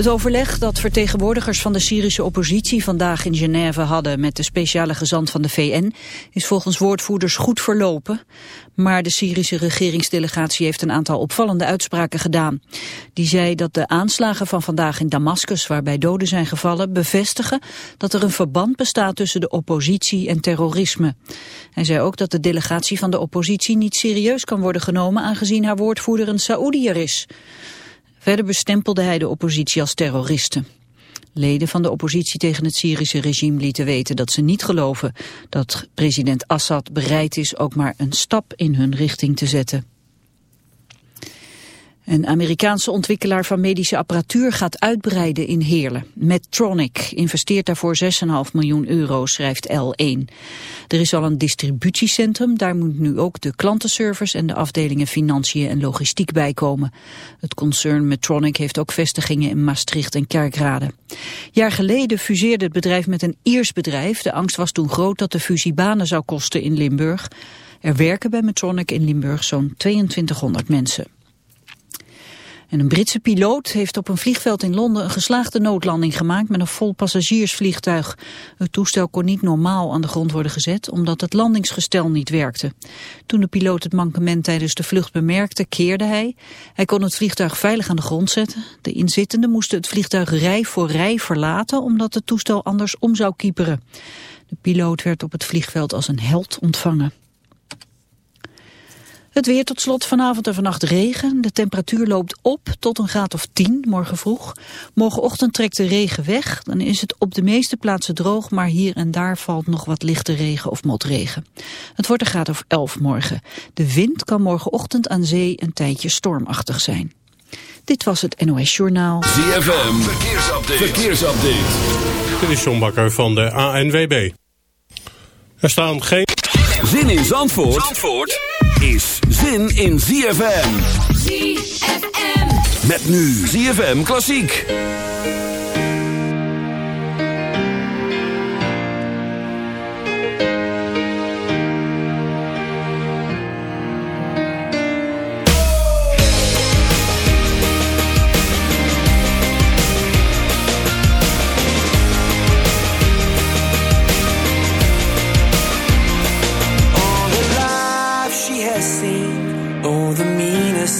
Het overleg dat vertegenwoordigers van de Syrische oppositie vandaag in Genève hadden met de speciale gezant van de VN is volgens woordvoerders goed verlopen. Maar de Syrische regeringsdelegatie heeft een aantal opvallende uitspraken gedaan. Die zei dat de aanslagen van vandaag in Damascus, waarbij doden zijn gevallen, bevestigen dat er een verband bestaat tussen de oppositie en terrorisme. Hij zei ook dat de delegatie van de oppositie niet serieus kan worden genomen aangezien haar woordvoerder een Saoediër is. Verder bestempelde hij de oppositie als terroristen. Leden van de oppositie tegen het Syrische regime lieten weten dat ze niet geloven dat president Assad bereid is ook maar een stap in hun richting te zetten. Een Amerikaanse ontwikkelaar van medische apparatuur gaat uitbreiden in Heerlen. Medtronic investeert daarvoor 6,5 miljoen euro, schrijft L1. Er is al een distributiecentrum, daar moet nu ook de klantenservice en de afdelingen financiën en logistiek bij komen. Het concern Medtronic heeft ook vestigingen in Maastricht en Kerkrade. Jaar geleden fuseerde het bedrijf met een Iers bedrijf. De angst was toen groot dat de fusie banen zou kosten in Limburg. Er werken bij Medtronic in Limburg zo'n 2200 mensen. En een Britse piloot heeft op een vliegveld in Londen een geslaagde noodlanding gemaakt met een vol passagiersvliegtuig. Het toestel kon niet normaal aan de grond worden gezet omdat het landingsgestel niet werkte. Toen de piloot het mankement tijdens de vlucht bemerkte, keerde hij. Hij kon het vliegtuig veilig aan de grond zetten. De inzittenden moesten het vliegtuig rij voor rij verlaten omdat het toestel anders om zou kieperen. De piloot werd op het vliegveld als een held ontvangen. Het weer tot slot vanavond en vannacht regen. De temperatuur loopt op tot een graad of 10 morgen vroeg. Morgenochtend trekt de regen weg. Dan is het op de meeste plaatsen droog, maar hier en daar valt nog wat lichte regen of motregen. Het wordt een graad of 11 morgen. De wind kan morgenochtend aan zee een tijdje stormachtig zijn. Dit was het NOS Journaal. ZFM, verkeersupdate. verkeersupdate. Dit is John Bakker van de ANWB. Er staan geen... Zin in Zandvoort? Zandvoort? Is zin in ZFM. ZFM. Met nu ZFM Klassiek.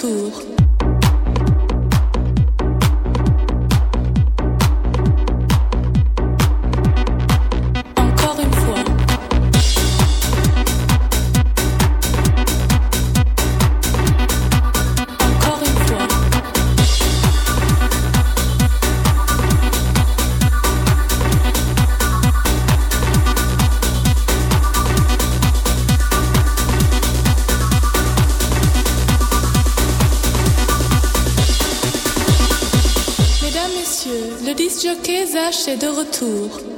Retour. Monsieur Quesach est de retour.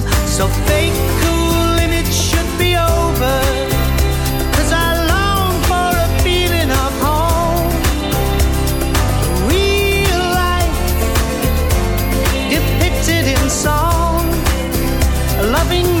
So fake cool should be over. 'Cause I long for a feeling of home. Real life depicted in song. Loving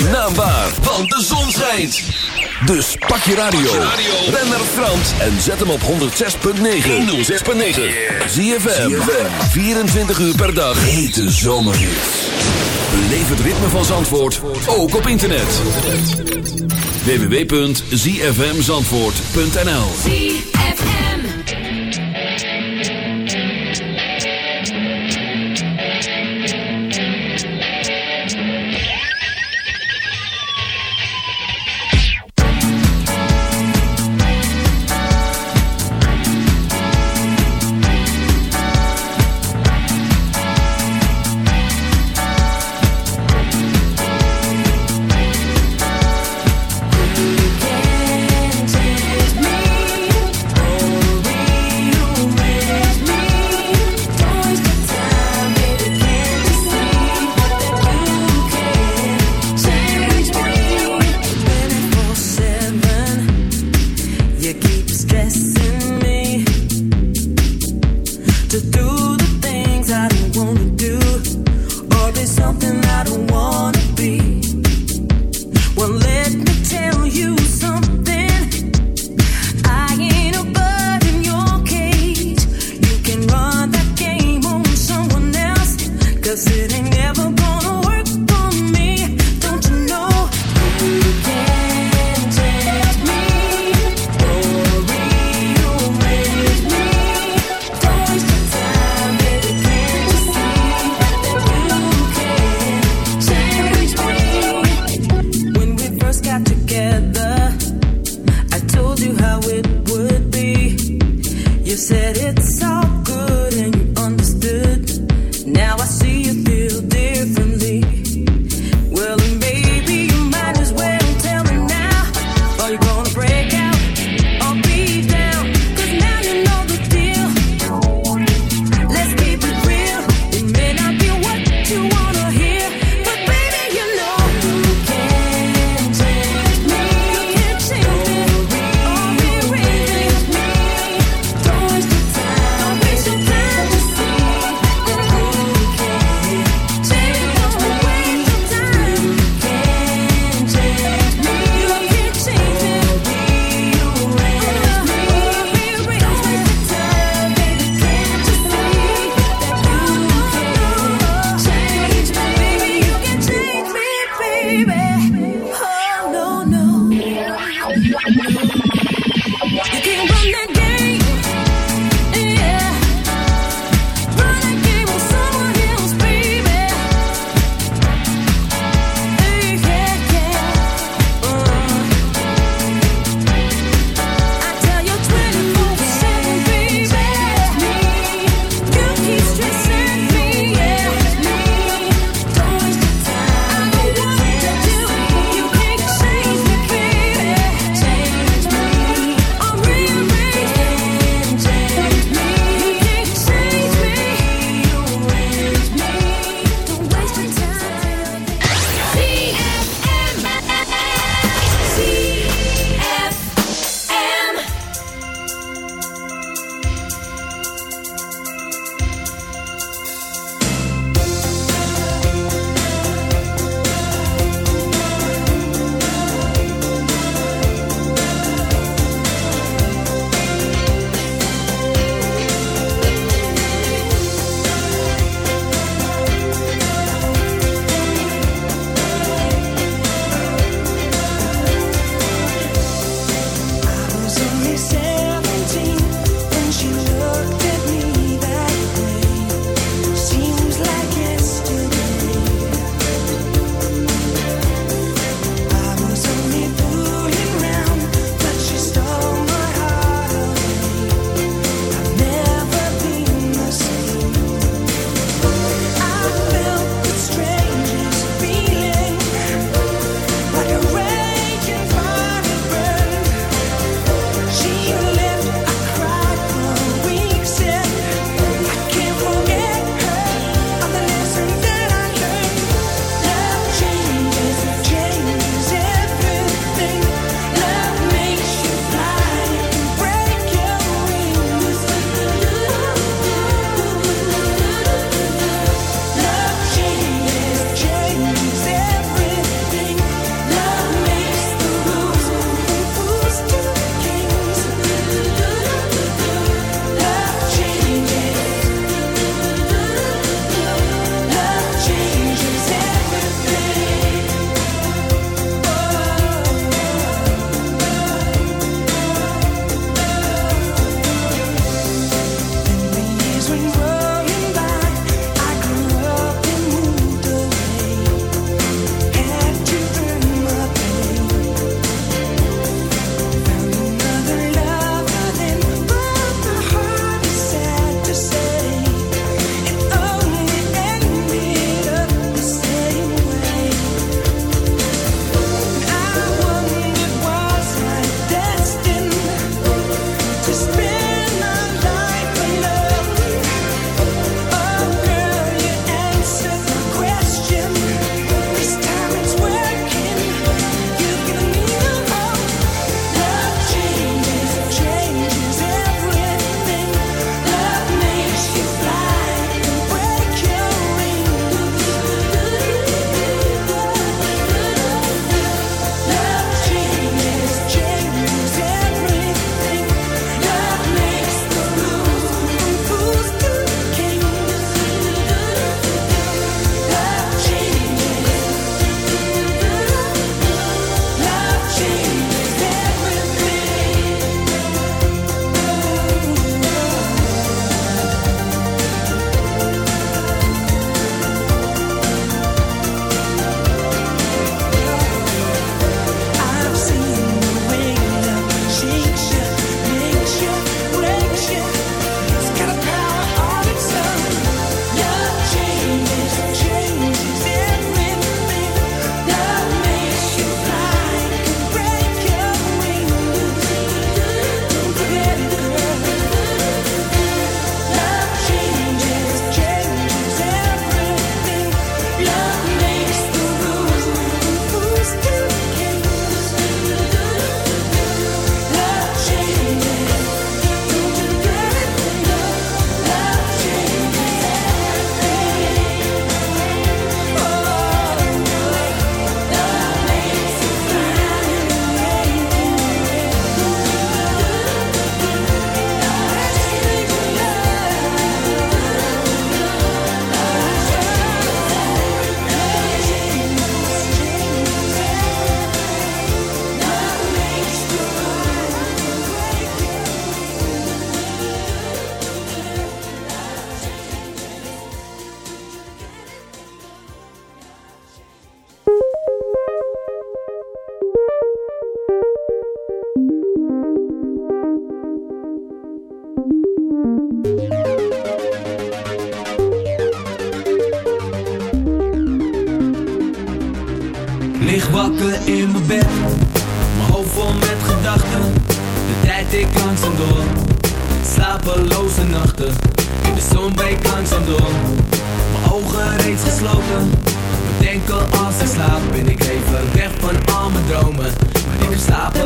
Zijn naam waar, want de zon schijnt. Dus pak je radio. Ben naar Frans en zet hem op 106.9. 106.9. ZFM. 24 uur per dag. Hete zomerhits. Beleef het ritme van Zandvoort, ook op internet. www.zfmzandvoort.nl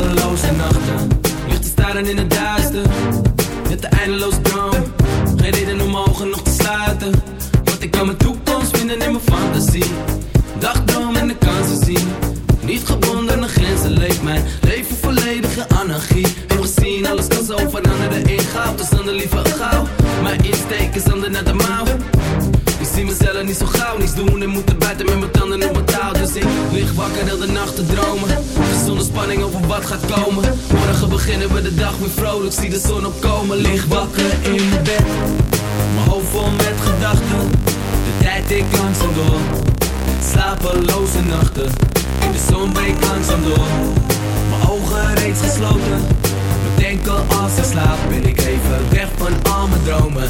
slapeloze nachten, ligt te staren in het duister. Met de eindeloze droom, geen reden om ogen nog te sluiten. Want ik kan mijn toekomst vinden in mijn fantasie. Dagdroom en de kansen zien. Niet gebonden aan grenzen leeft mijn leven volledige anarchie. Heb gezien, alles kan zo veranderen in goud. Dus dan de liever gauw. Mijn insteek is ander naar de mouw. Ik zie mezelf niet zo gauw, niets doen en moeten buiten met mijn tanden op mijn touw. Dus ik lig wakker heel de nacht te dromen. Spanning over wat gaat komen. Morgen beginnen we de dag weer vrolijk, zie de zon opkomen. Lig wakker in bed, mijn hoofd vol met gedachten. De tijd ik langzaam door, slapeloze nachten. In de zon breekt langzaam door, mijn ogen reeds gesloten. Bedenken als ik slaap, ben ik even weg van al mijn dromen.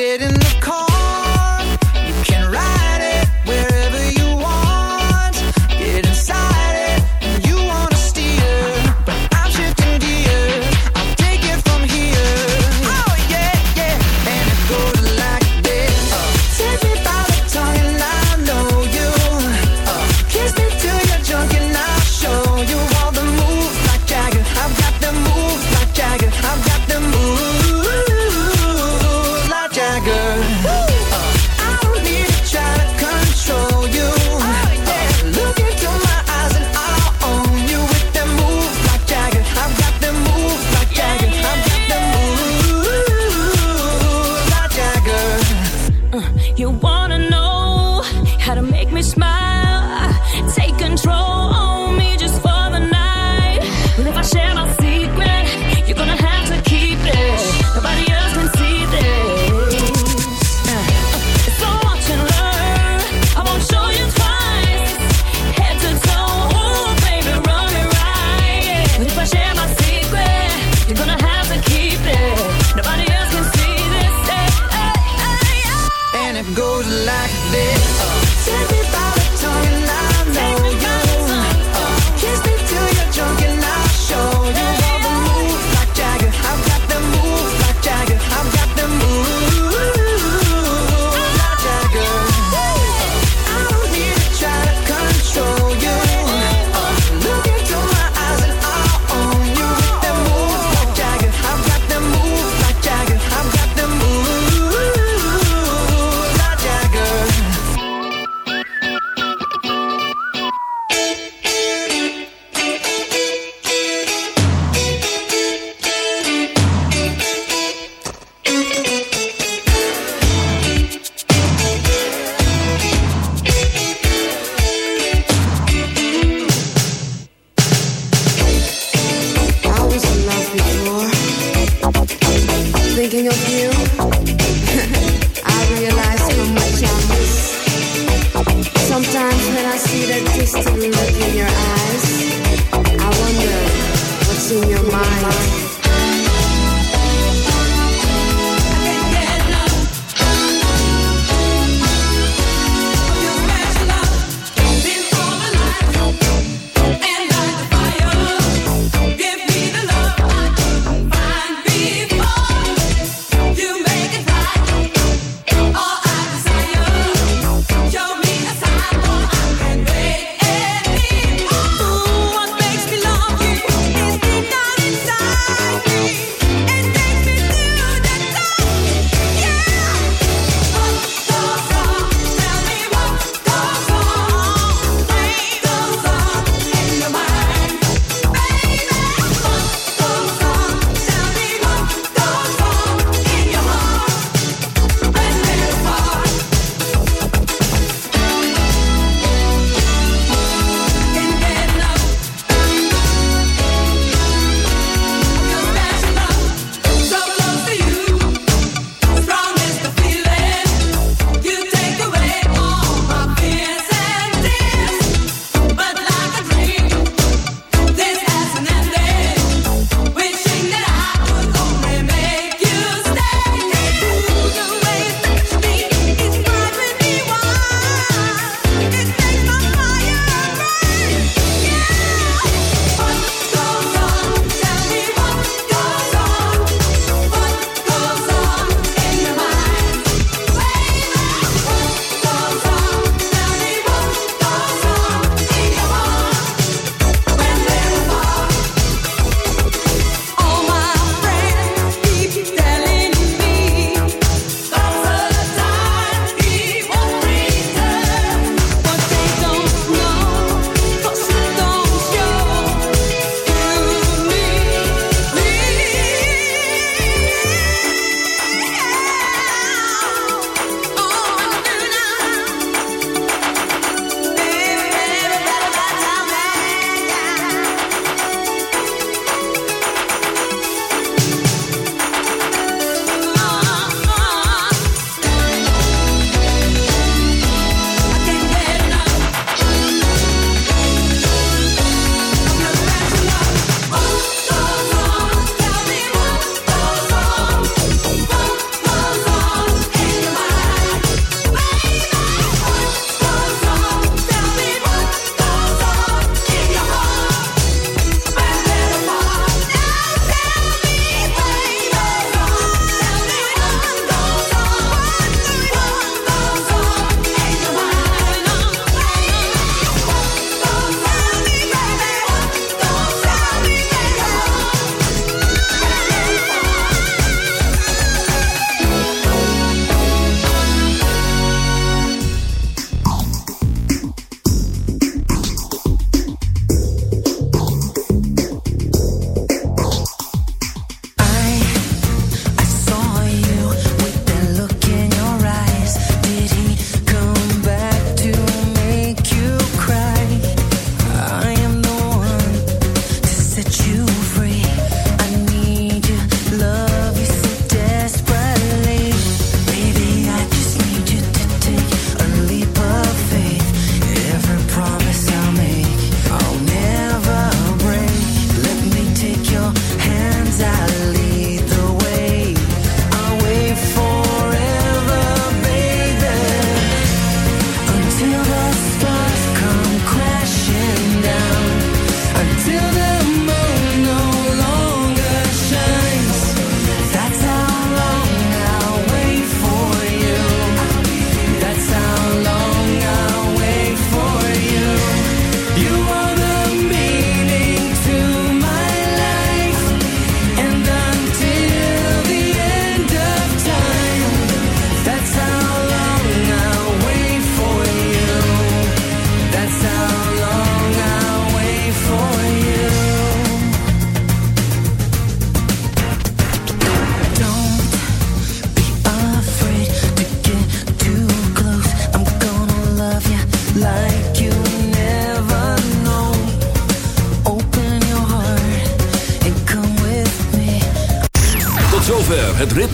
getting